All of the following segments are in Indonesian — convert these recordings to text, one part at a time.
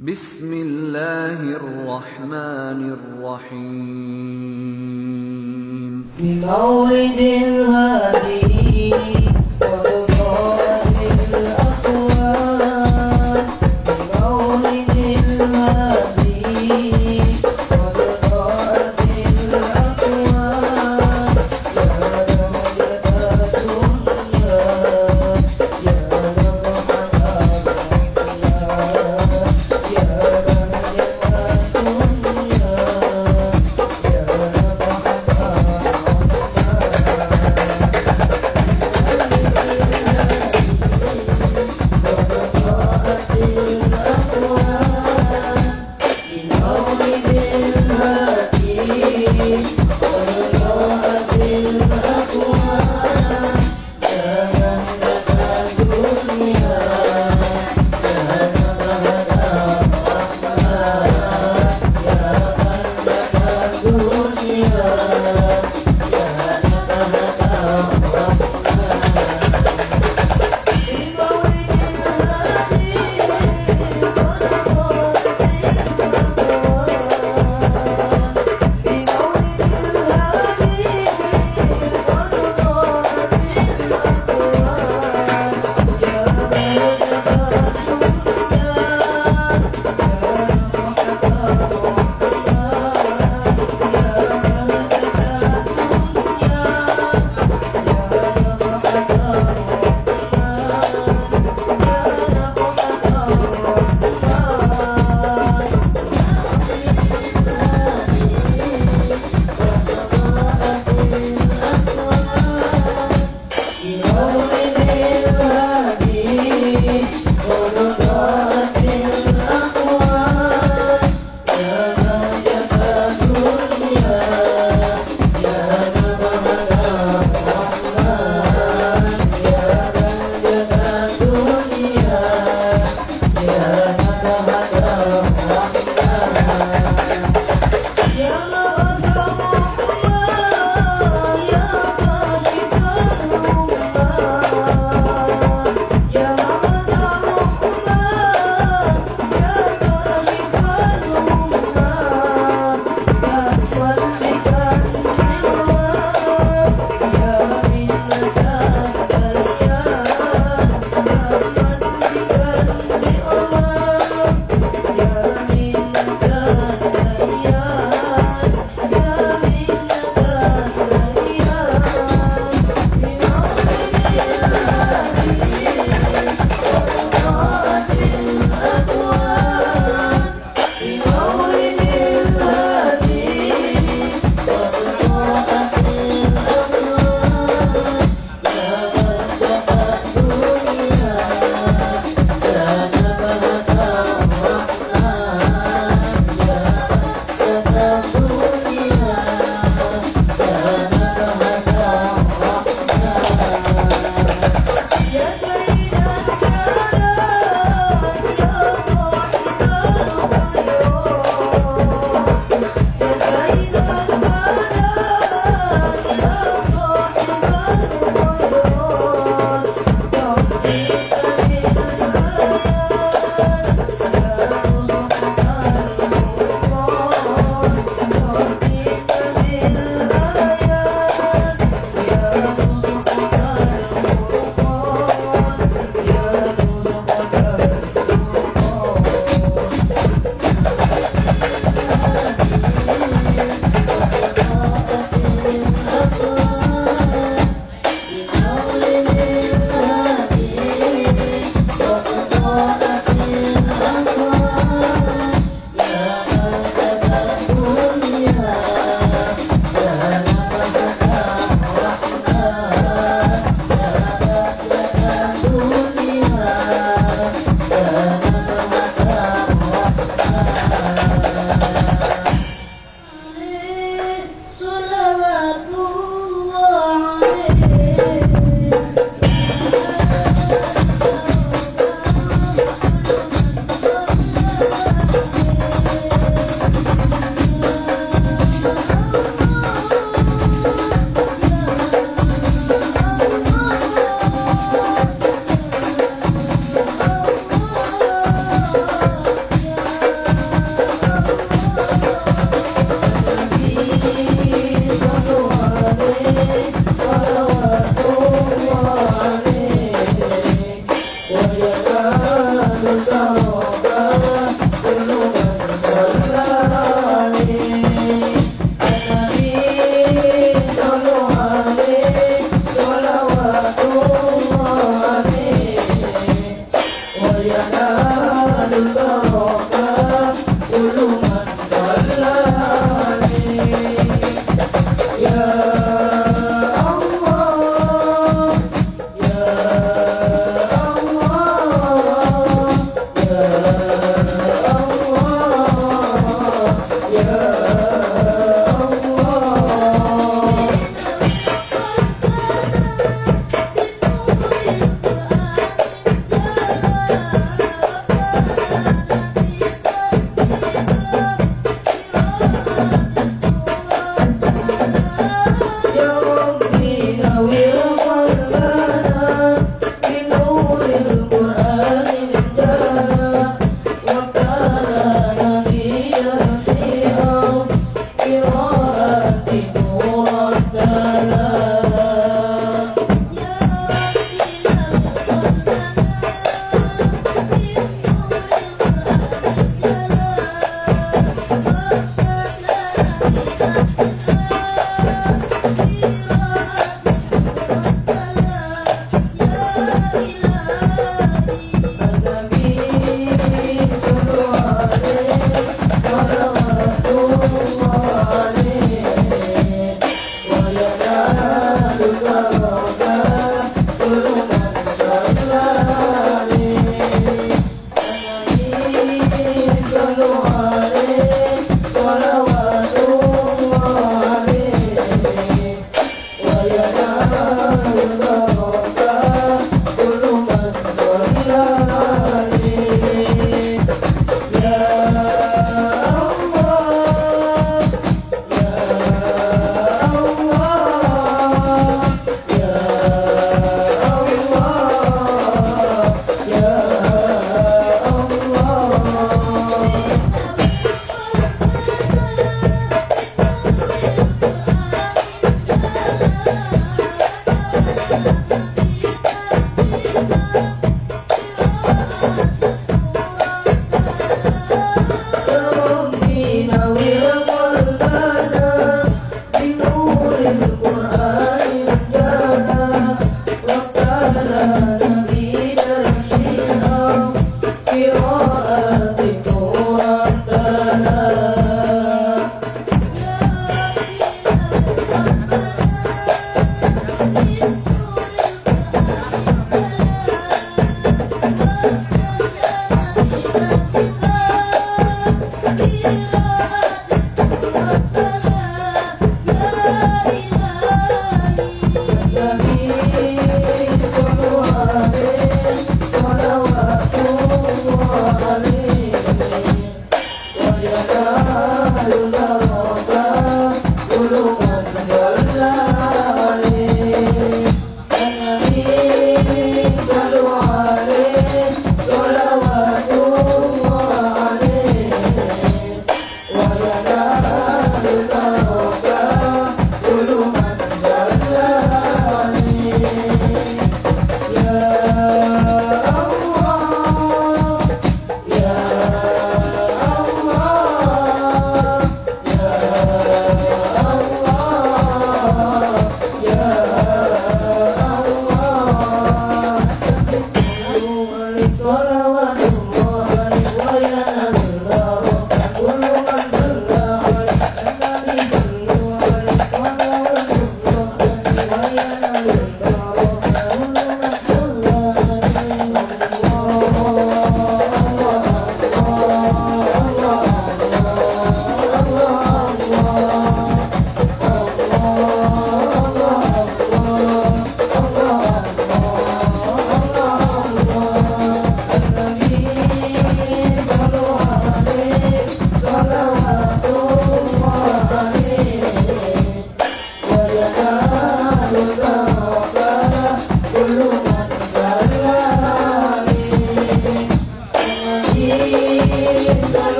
بسم الله الرحمن الرحيم. بمولد الهادي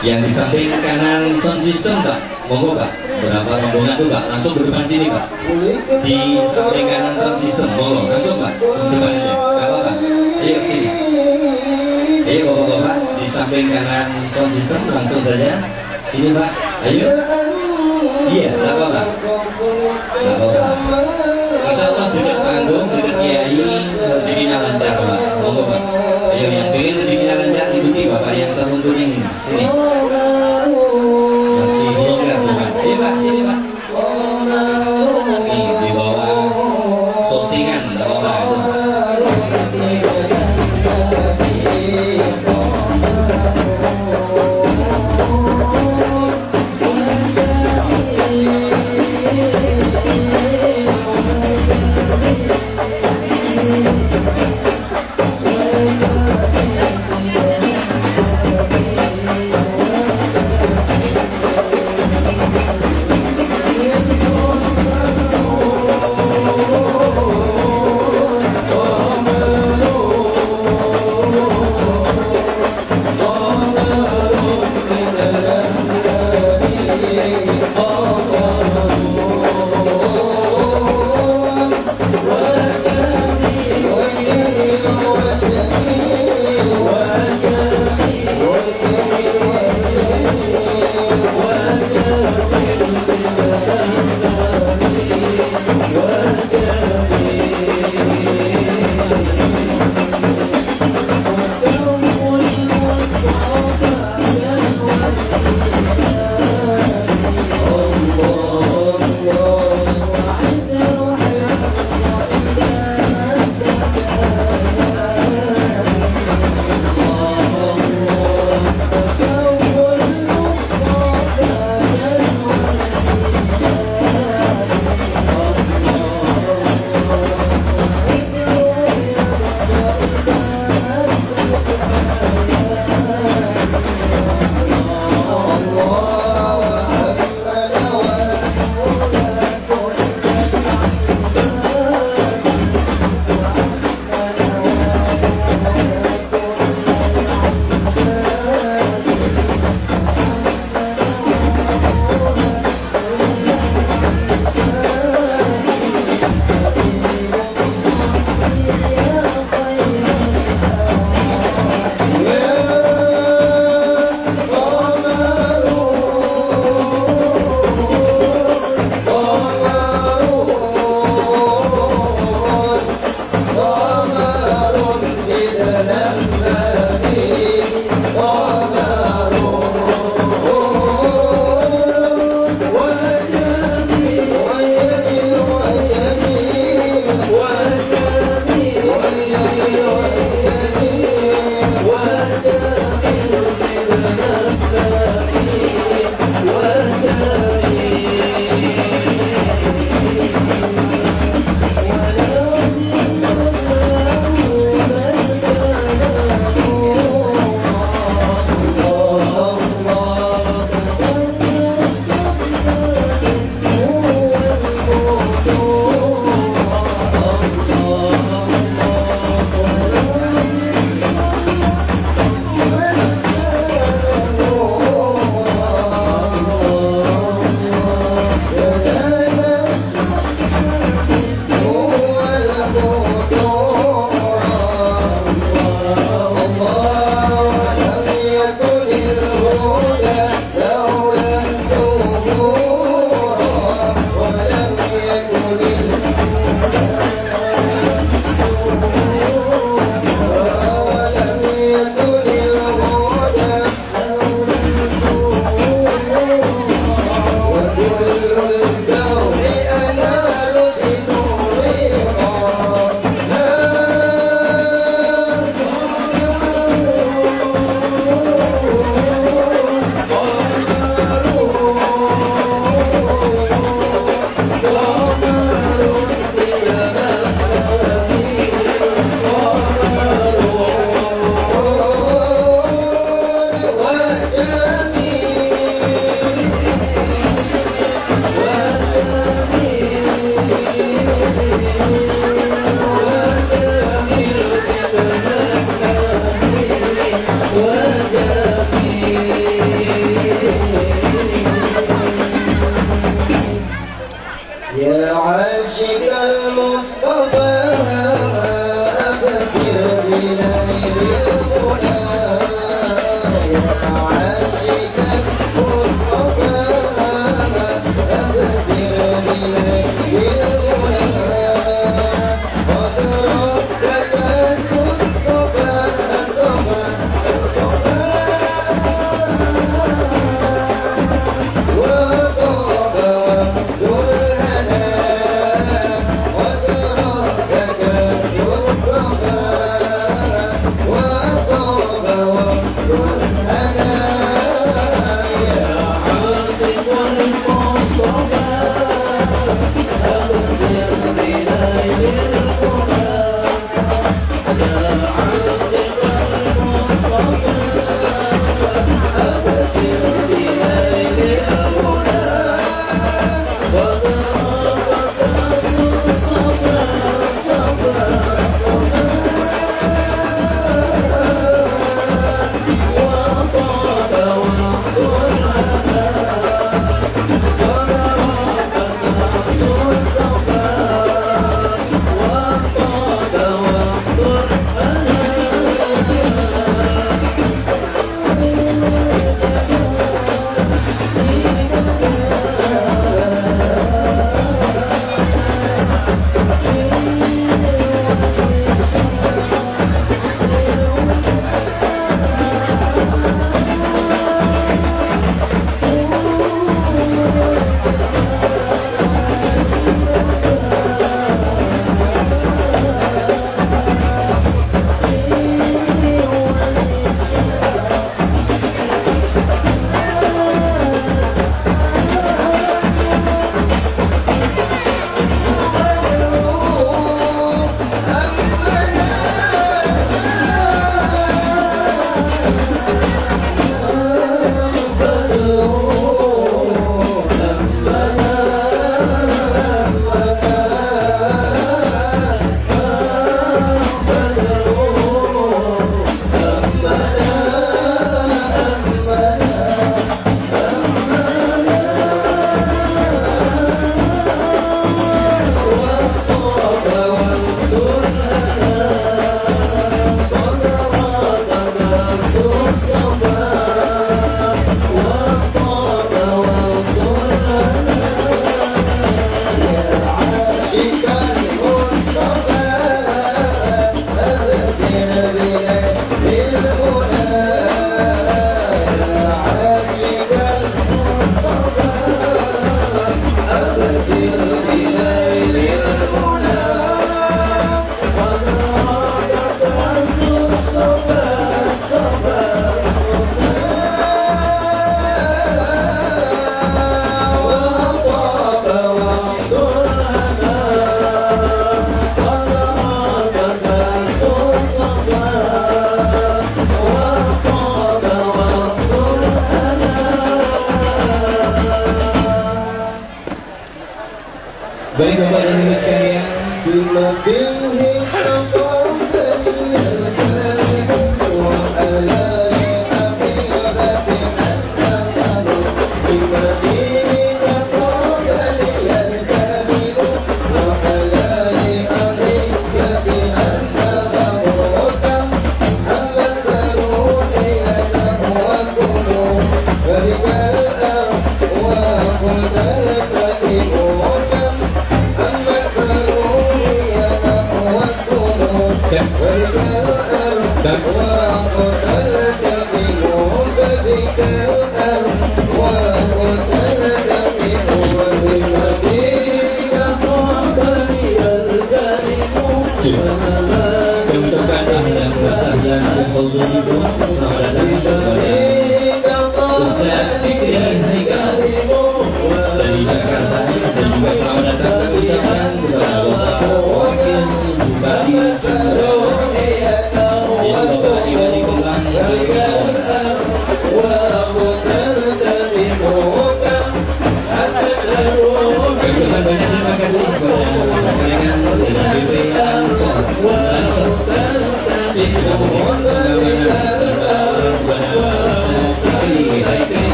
Yang di samping kanan sound system Pak, monggo Pak. Berapa rombongan tuh Pak? Langsung berdepan sini Pak. Di samping kanan sound system, monggo langsung Pak. Berdepan aja. Gak apa-apa. Ayo ke sini. Ayo bapak-bapak di samping kanan sound system langsung saja. Sini Pak. Ayo. Iya, gak apa-apa. Gak apa-apa. Insya Allah dekat panggung, dekat kiai, rezekinya lancar Pak. Monggo Pak. Ayo yang pengen rezekinya lancar ikuti Bapak yang sarung kuning sini.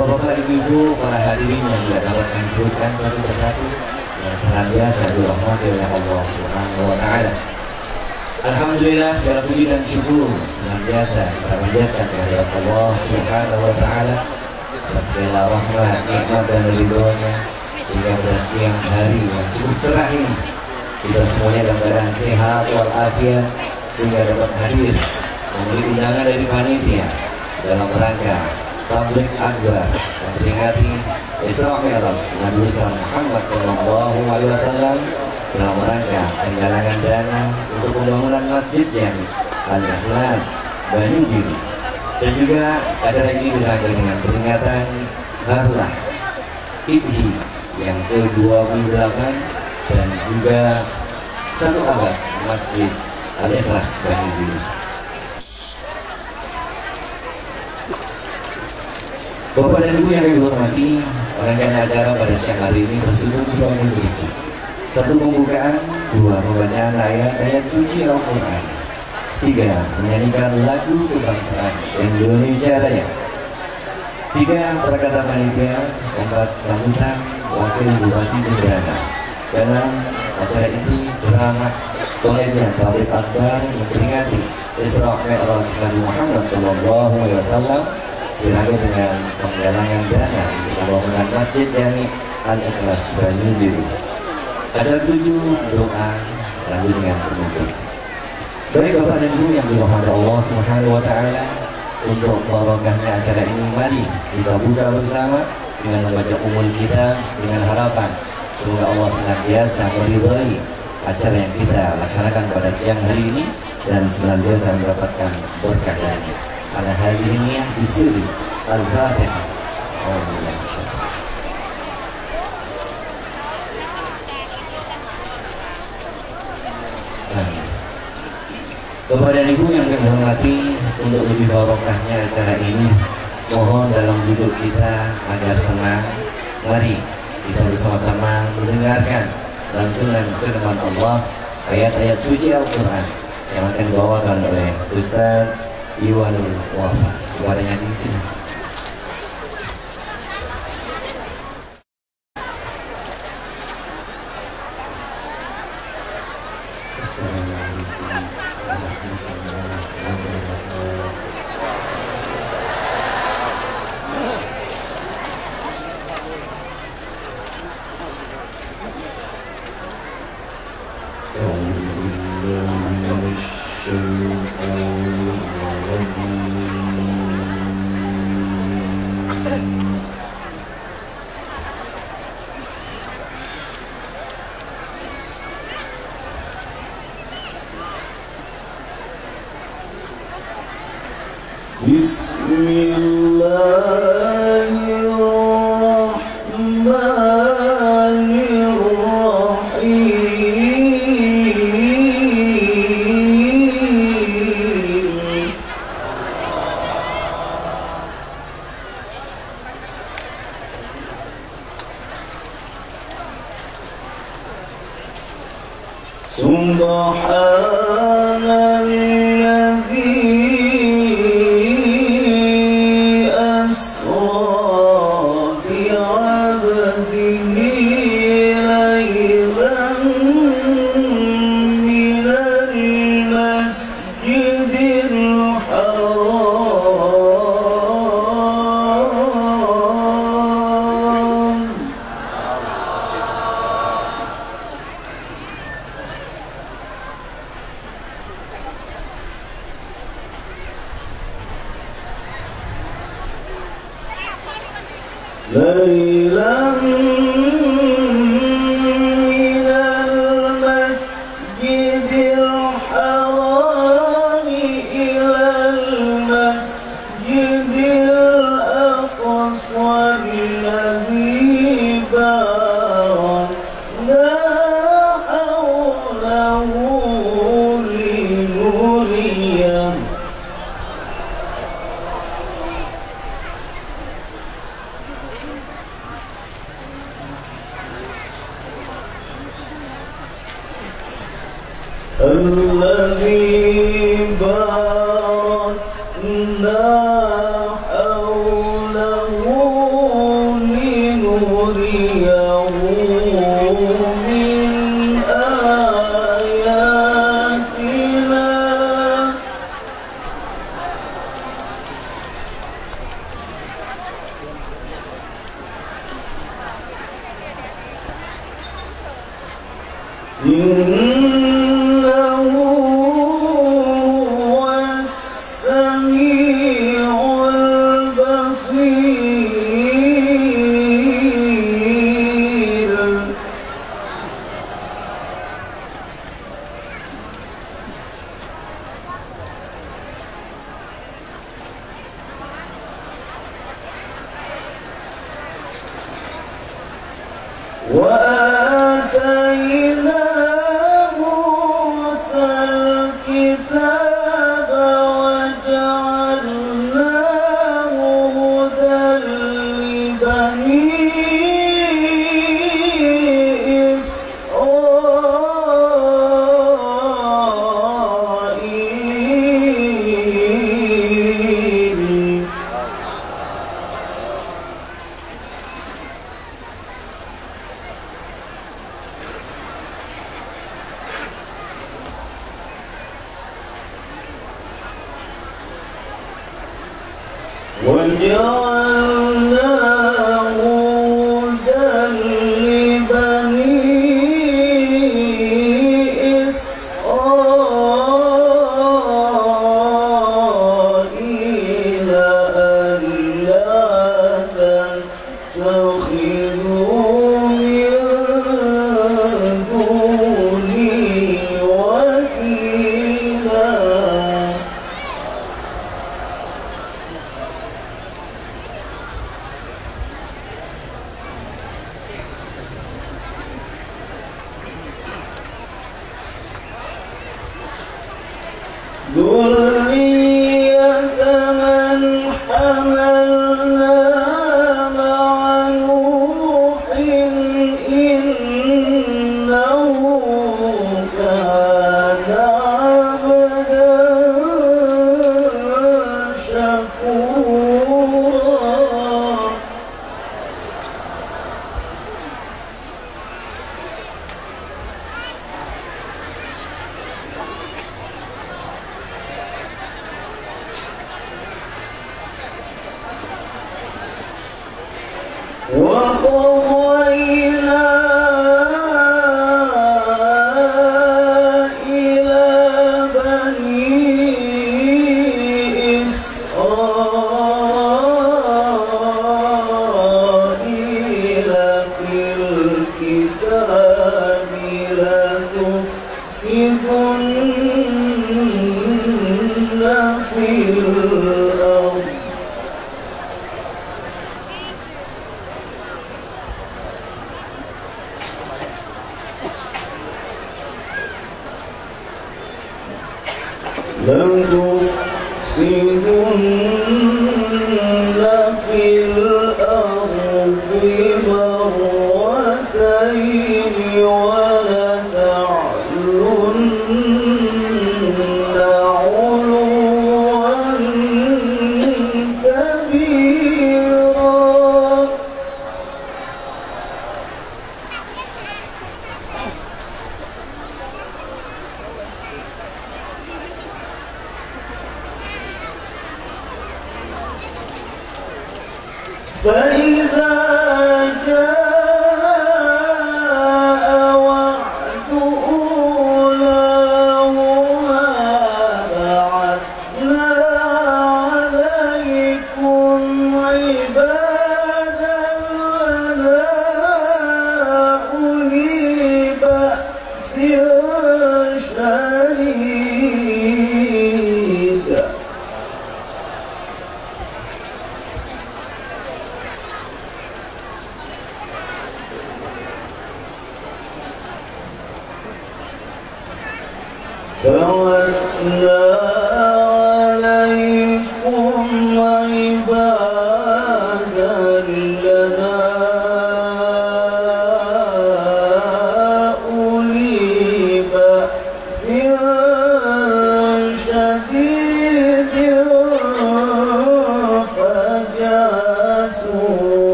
Bapak-bapak, ibu-ibu, para hadirin yang tidak dapat kami sebutkan satu persatu yang senantiasa dirahmati oleh Allah Subhanahu wa taala. Alhamdulillah segala puji dan syukur senantiasa kita panjatkan kehadirat Allah Subhanahu wa taala atas segala rahmat, nikmat dan ridhonya sehingga pada siang hari yang cukup cerah ini kita semuanya dalam keadaan sehat walafiat sehingga dapat hadir memberi undangan dari panitia dalam rangka tablik akbar memperingati Isra Mi'raj Nabi besar Muhammad Sallallahu Alaihi Wasallam dalam rangka penggalangan dana untuk pembangunan masjid yang Al-Ikhlas Banyu Biru dan juga acara ini dirangkai dengan peringatan Harlah Idhi yang ke-28 dan juga satu abad Masjid Al-Ikhlas Banyu Biru. Bapak dan Ibu yang kami hormati, rangkaian acara pada siang hari ini tersusun sebagai berikut. Satu pembukaan, dua pembacaan ayat-ayat suci Al-Quran, tiga menyanyikan lagu kebangsaan Indonesia Raya, tiga perkataan panitia, empat sambutan Wakil Bupati Jemberana. Dalam acara ini ceramah pengajian tablik akbar memperingati Isra Mi'raj Nabi Muhammad Sallallahu Alaihi Wasallam dirangkai dengan penggalangan dana pembangunan Masjid Jami Al-Ikhlas Banyu Biru. Ada tujuh doa lanjut dengan penutup. Baik Bapak dan Ibu yang dirahmati Allah Subhanahu wa taala, untuk barokahnya acara ini mari kita buka bersama dengan membaca umul kita dengan harapan semoga Allah senantiasa meridhai acara yang kita laksanakan pada siang hari ini dan senantiasa mendapatkan berkah darinya. على هذه النية بسر الفاتحة. أعوذ Ibu yang kami hormati untuk lebih barokahnya acara ini mohon dalam hidup kita agar tenang. Mari kita bersama-sama mendengarkan lantunan firman Allah ayat-ayat suci Al-Quran yang akan dibawakan oleh Ustaz iwal wafa walayani sina Assalamualaikum warahmatullahi wabarakatuh. えっ?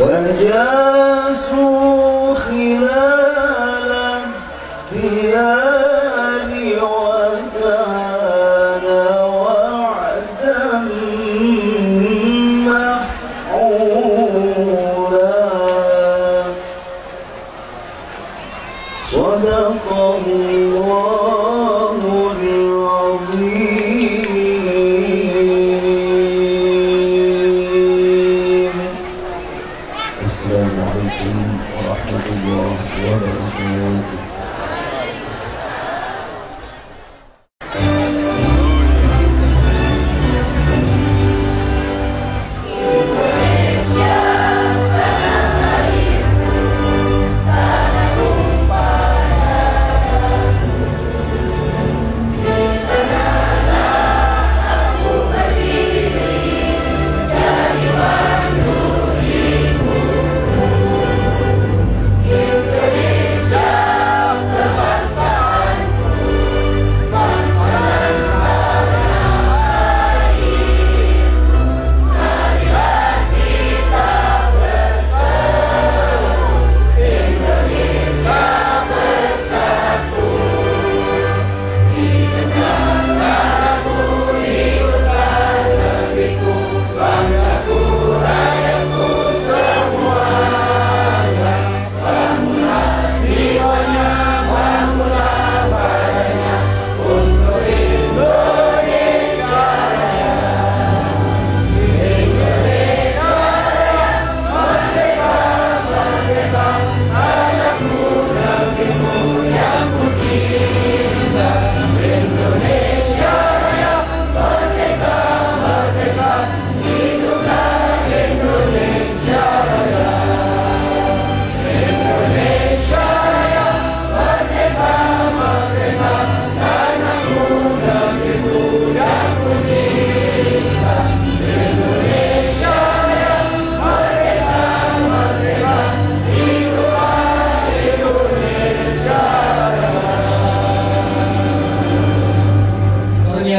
وجاسوا خلال الديار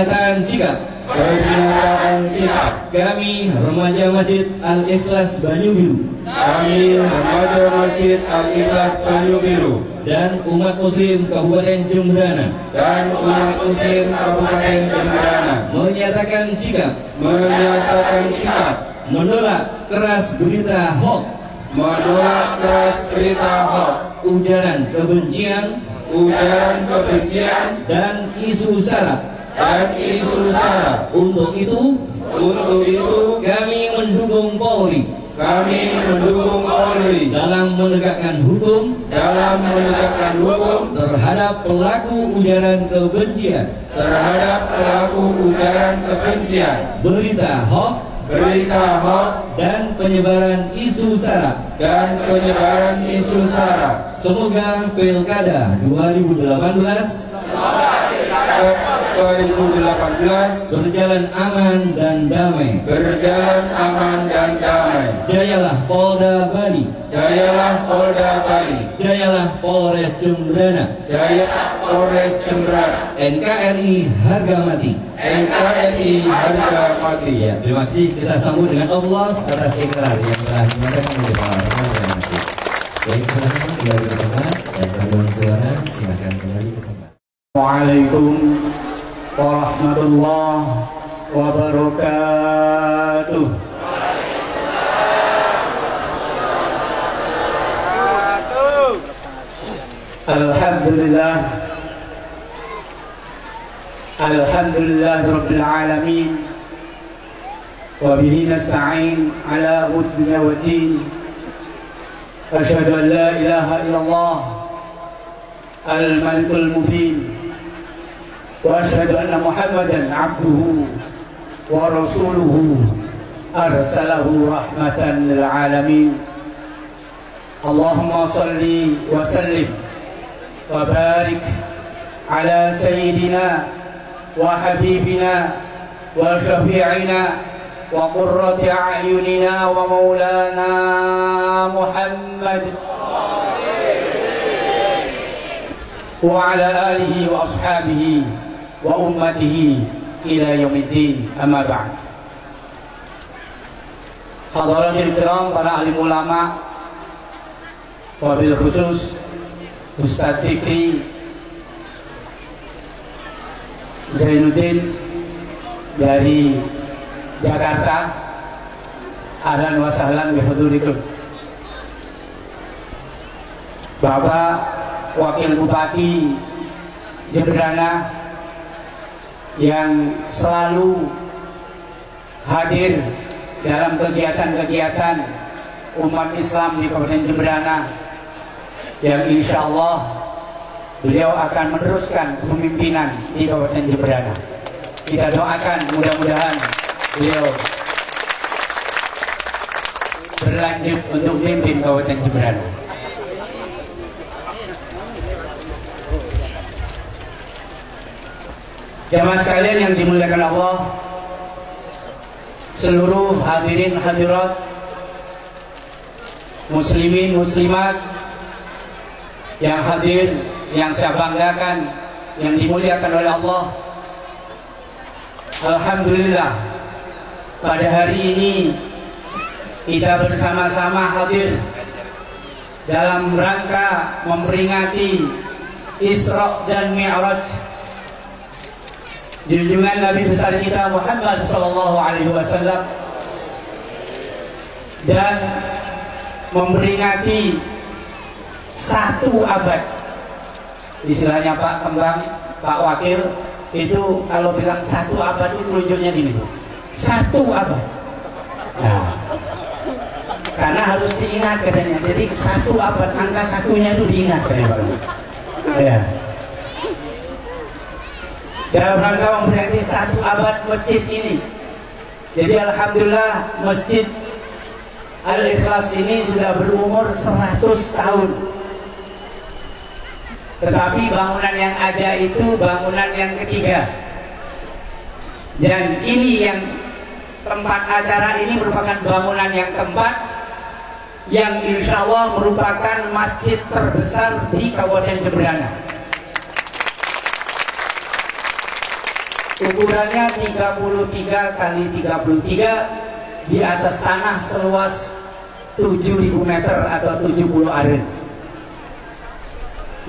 pernyataan sikap. Pernyataan sikap. Kami remaja masjid Al Ikhlas Banyu Biru. Kami remaja masjid Al Ikhlas Banyu Biru. Dan umat muslim Kabupaten Jemberana. Dan umat muslim Kabupaten Jemberana. Menyatakan sikap. Menyatakan sikap. Menolak keras berita hoax. Menolak keras berita hoax. Ujaran kebencian. Ujaran kebencian. Dan isu sara dan isu sara. Untuk itu Untuk itu kami mendukung Polri kami mendukung Polri dalam menegakkan hukum dalam menegakkan hukum terhadap pelaku ujaran kebencian, terhadap pelaku ujaran kebencian, berita hoax berita hoax dan penyebaran isu sara. dan penyebaran isu sara. Semoga Pilkada 2018 2018 berjalan aman dan damai. berjalan aman dan damai. Jayalah Polda Bali, Jayalah Polda Bali, jayalah Polres Jemberana, Jaya Polres Jemberana, NKRI harga mati. NKRI harga mati. Ya, terima kasih. Kita sambut dengan Allah atas ikrar yang telah dinyatakan oleh Pak Rahman dan Masjid. Baik, silakan kembali ke tempat dan silakan kembali ke tempat. ورحمة الله وبركاته. الحمد لله. الحمد لله رب العالمين. وبه نستعين على ودنا والدين أشهد أن لا إله إلا الله الملك المبين. وأشهد أن محمدا عبده ورسوله أرسله رحمة للعالمين. اللهم صل وسلم وبارك على سيدنا وحبيبنا وشفيعنا وقرة أعيننا ومولانا محمد. وعلى آله وأصحابه wa ummatihi ila yaumiddin. Amma ba'd. Hadirin kiram para alim ulama wabil khusus Ustaz Fikri Zainuddin dari Jakarta. Adhan wa sahlan bihudurikum Bapak Wakil Bupati Jemberana yang selalu hadir dalam kegiatan-kegiatan umat Islam di Kabupaten Jemberana yang insya Allah beliau akan meneruskan kepemimpinan di Kabupaten Jemberana. Kita doakan mudah-mudahan beliau berlanjut untuk memimpin Kabupaten Jemberana. Jamaah sekalian yang dimuliakan Allah Seluruh hadirin hadirat Muslimin muslimat Yang hadir Yang saya banggakan Yang dimuliakan oleh Allah. Alhamdulillah Pada hari ini Kita bersama-sama hadir Dalam rangka memperingati Isra dan Mi'raj junjungan Nabi besar kita Muhammad sallallahu alaihi wasallam dan memperingati satu abad. Istilahnya Pak Kembang Pak Wakil itu kalau bilang satu abad itu telunjuknya gini satu abad. Nah karena harus diingat katanya. Jadi satu abad angka satunya itu diingat katanya Pak ya dalam rangka memperingati satu abad masjid ini. Jadi Alhamdulillah masjid Al-Ikhlas ini sudah berumur 100 tahun. Tetapi bangunan yang ada itu bangunan yang ketiga. Dan ini yang tempat acara ini merupakan bangunan yang keempat yang insya Allah merupakan masjid terbesar di Kabupaten Jemberana. Ukurannya 33 kali 33 di atas tanah seluas 7000 meter atau 70 aren.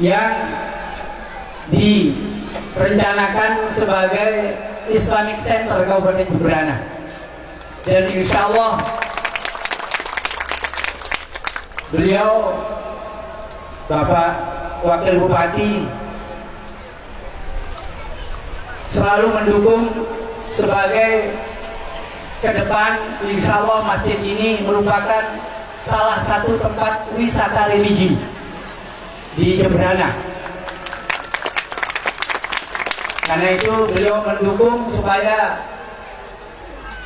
Yang direncanakan sebagai Islamic Center Kabupaten Jemberana. Dan insya Allah beliau Bapak Wakil Bupati selalu mendukung sebagai ke depan insya Allah masjid ini merupakan salah satu tempat wisata religi di Jemberana. Karena itu beliau mendukung supaya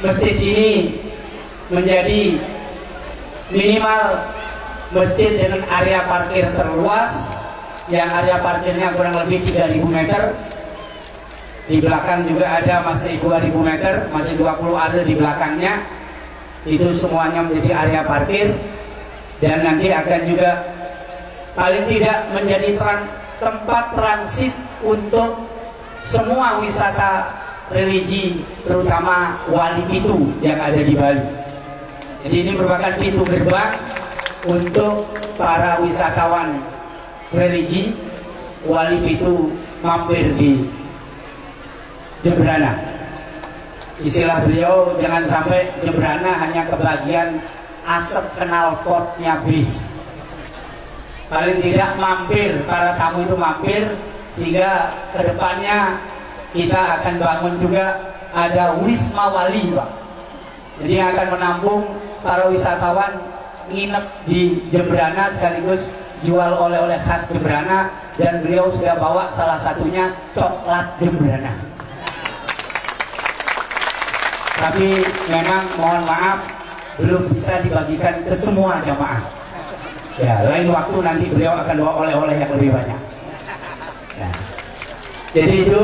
masjid ini menjadi minimal masjid dengan area parkir terluas yang area parkirnya kurang lebih 3000 meter di belakang juga ada masih 2000 meter masih 20 ada di belakangnya. Itu semuanya menjadi area parkir. Dan nanti akan juga paling tidak menjadi terang, tempat transit untuk semua wisata religi terutama wali pitu yang ada di Bali. Jadi ini merupakan pintu gerbang untuk para wisatawan religi wali pitu mampir di Jemberana. Istilah beliau jangan sampai Jemberana hanya kebagian asap kenal potnya bis. Paling tidak mampir, para tamu itu mampir sehingga ke depannya kita akan bangun juga ada Wisma Wali, Pak. Jadi yang akan menampung para wisatawan nginep di Jemberana sekaligus jual oleh-oleh khas Jemberana dan beliau sudah bawa salah satunya coklat Jemberana tapi memang mohon maaf belum bisa dibagikan ke semua jamaah. Ya, lain waktu nanti beliau akan bawa oleh-oleh yang lebih banyak. Ya. Jadi itu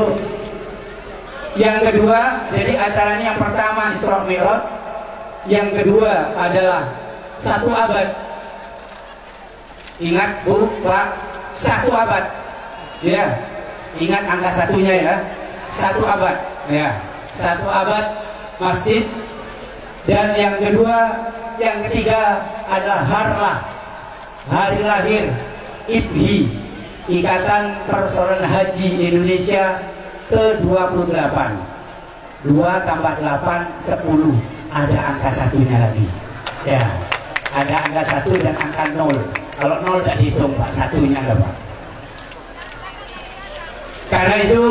yang kedua, jadi acaranya yang pertama Isra Mi'raj, yang kedua adalah satu abad. Ingat Bu, Pak, satu abad. Ya, ingat angka satunya ya, satu abad. Ya, satu abad masjid. Dan yang kedua yang ketiga adalah harlah. Hari lahir IPHI Ikatan Persaudaraan Haji Indonesia ke-28 2 tambah 8 10 ada angka satunya lagi. Ya ada angka satu dan angka nol. Kalau nol tidak dihitung pak. Satunya ada pak. Karena itu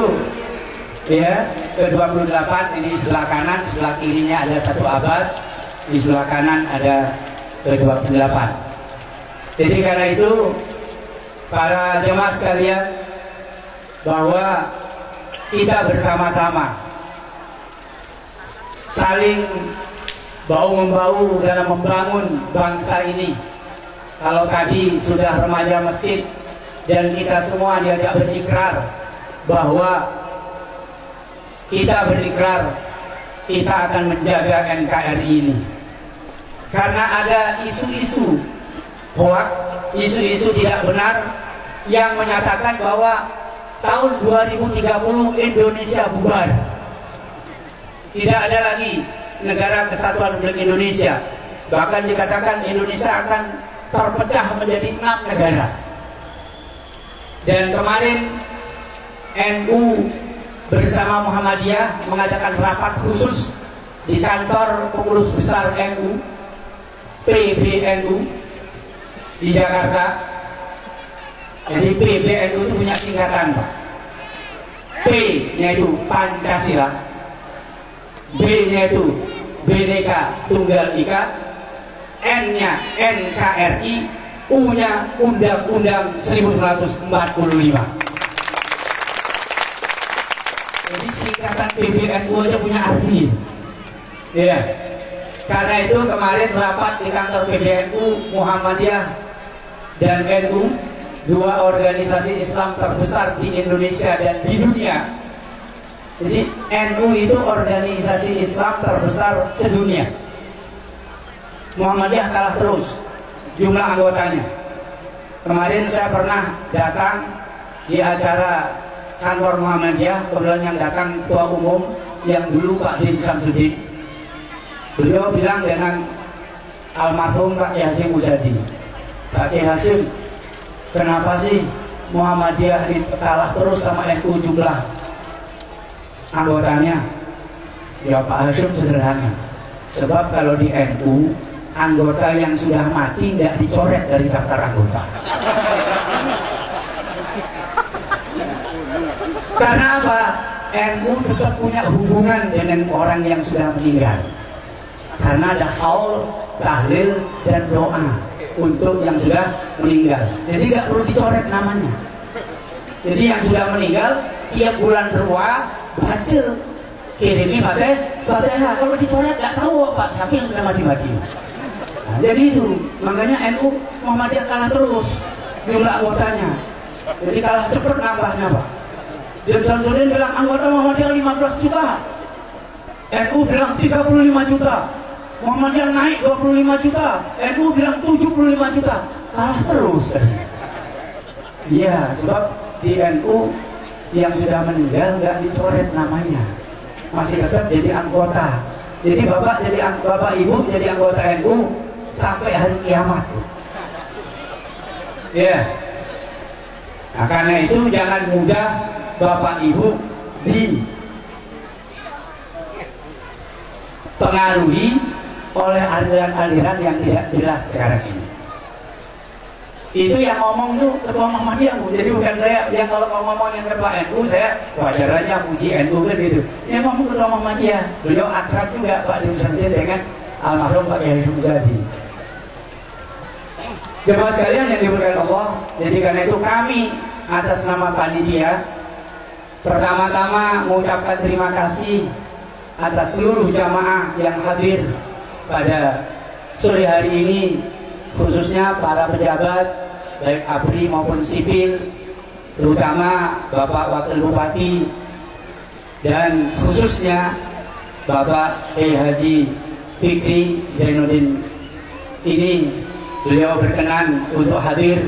ya ke-28 ini sebelah kanan sebelah kirinya ada satu abad di sebelah kanan ada ke-28 jadi karena itu para jemaah sekalian bahwa kita bersama-sama saling bau membau dalam membangun bangsa ini. Kalau tadi sudah remaja masjid dan kita semua diajak berikrar bahwa kita berikrar kita akan menjaga NKRI ini. Karena ada isu-isu hoak, isu-isu tidak benar yang menyatakan bahwa tahun 2030 Indonesia bubar. Tidak ada lagi negara kesatuan Republik Indonesia. Bahkan dikatakan Indonesia akan terpecah menjadi enam negara. Dan kemarin NU bersama Muhammadiyah mengadakan rapat khusus di kantor pengurus besar NU PBNU di Jakarta. Jadi PBNU itu punya singkatan, Pak. P-nya itu Pancasila, B-nya itu Bhinneka Tunggal Ika, N-nya NKRI, U-nya Undang-Undang 1945. Jadi singkatan PBNU aja punya arti. Iya. Karena itu kemarin rapat di kantor PBNU Muhammadiyah dan NU dua organisasi Islam terbesar di Indonesia dan di dunia. Jadi NU itu organisasi Islam terbesar sedunia. Muhammadiyah kalah terus jumlah anggotanya. Kemarin saya pernah datang di acara kantor Muhammadiyah kebetulan yang datang ketua umum yang dulu Pak Din Samsudin Beliau bilang dengan almarhum Pak Hasim Muzadi. Pak Hasim, kenapa sih Muhammadiyah kalah terus sama NU jumlah anggotanya? Ya Pak Hasim sederhana. Sebab kalau di NU anggota yang sudah mati tidak dicoret dari daftar anggota. Karena apa? NU tetap punya hubungan dengan orang yang sudah meninggal. Karena ada haul, tahlil, dan doa untuk yang sudah meninggal. Jadi nggak perlu dicoret namanya. Jadi yang sudah meninggal tiap bulan berdoa baca kirimi fatihah fatihah kalau dicoret nggak tahu pak siapa yang sudah mati-mati. Nah, jadi itu makanya NU Muhammadiyah kalah terus jumlah anggotanya. Jadi kalah cepat nambahnya pak. Dan Samsudin bilang anggota Muhammadiyah 15 juta. NU bilang 35 juta. Muhammadiyah naik 25 juta. NU bilang 75 juta. Kalah terus. Iya, sebab di NU yang sudah meninggal nggak dicoret namanya. Masih tetap jadi anggota. Jadi bapak jadi bapak ibu jadi anggota NU sampai hari kiamat. Ya. Nah, karena itu jangan mudah bapak ibu di pengaruhi oleh aliran-aliran yang tidak jelas sekarang ini. Itu yang ngomong tuh ketua Muhammadiyah bu. Jadi bukan saya yang kalau mau ngomong yang ketua NU saya wajar aja puji NU kan gitu. Yang ngomong ketua Muhammadiyah. Beliau akrab juga Pak Dimsudin dengan almarhum Pak Kiai Muzadi. Jemaah sekalian yang dimuliakan Allah, jadi karena itu kami atas nama panitia pertama-tama mengucapkan terima kasih atas seluruh jamaah yang hadir pada sore hari ini khususnya para pejabat baik ABRI maupun sipil terutama Bapak Wakil Bupati dan khususnya Bapak E Haji Fikri Zainuddin. Ini beliau berkenan untuk hadir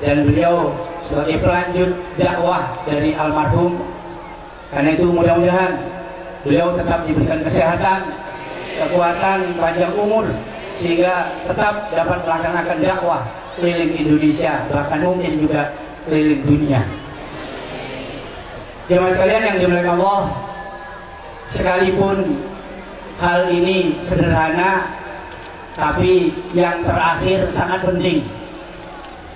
dan beliau sebagai pelanjut dakwah dari almarhum. Karena itu mudah-mudahan beliau tetap diberikan kesehatan kekuatan panjang umur sehingga tetap dapat melaksanakan dakwah keliling Indonesia bahkan mungkin juga keliling dunia. Jemaah sekalian yang dimuliakan Allah sekalipun hal ini sederhana tapi yang terakhir sangat penting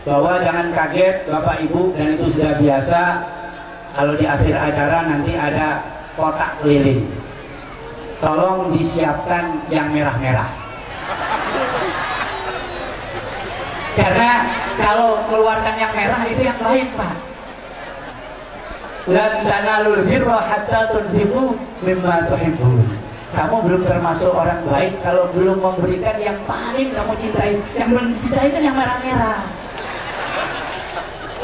bahwa jangan kaget Bapak Ibu dan itu sudah biasa. Kalau di akhir acara nanti ada kotak keliling. Tolong disiapkan yang merah-merah. Karena kalau keluarkan yang merah itu yang lain Pak. Lan tanalul birra hatta tunfiqu mimma tuhibbun kamu belum termasuk orang baik kalau belum memberikan yang paling kamu cintai. Yang belum dicintai kan yang merah-merah.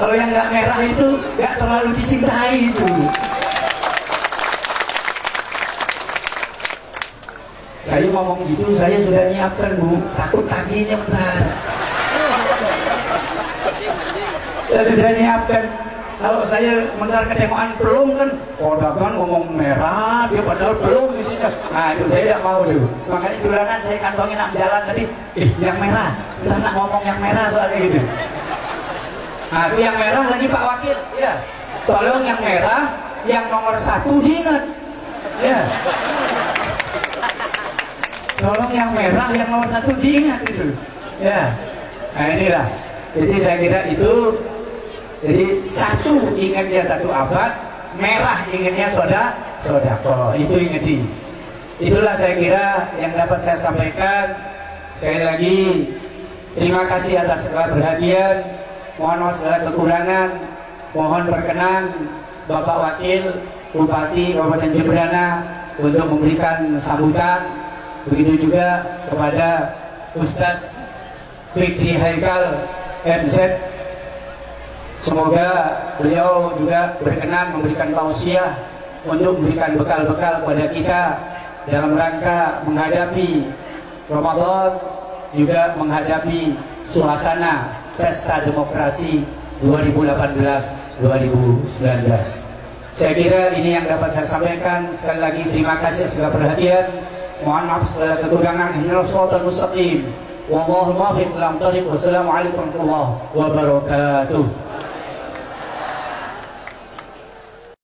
Kalau yang nggak merah itu nggak terlalu dicintai itu. Saya ngomong gitu, saya sudah nyiapkan bu, takut taginya benar. Saya sudah nyiapkan. Kalau saya mendengar kedemoan belum kan kodakan ngomong merah dia padahal belum isinya. Nah itu saya tidak mau tuh makanya duluan saya kantongin nak jalan tadi. Eh yang merah. Kita nak ngomong yang merah soalnya gitu itu yang merah lagi Pak Wakil ya tolong yang merah yang nomor satu diingat ya tolong yang merah yang nomor satu diingat itu ya nah inilah jadi saya kira itu jadi satu ingatnya satu abad, merah ingatnya soda, sodako. Itu ingeti. Itulah saya kira yang dapat saya sampaikan. Sekali lagi, terima kasih atas segala perhatian. Mohon maaf segala kekurangan. Mohon berkenan Bapak Wakil Bupati Kabupaten Jemberana untuk memberikan sambutan. Begitu juga kepada Ustadz Fikri Haikal MZ Semoga beliau juga berkenan memberikan tausiah untuk memberikan bekal-bekal kepada kita dalam rangka menghadapi Ramadan juga menghadapi suasana pesta demokrasi 2018-2019. Saya kira ini yang dapat saya sampaikan. Sekali lagi terima kasih segala perhatian. Mohon maaf segala kekurangan. Inilah shiratal mustaqim. Wallahu. Wassalamualaikum warahmatullahi wabarakatuh.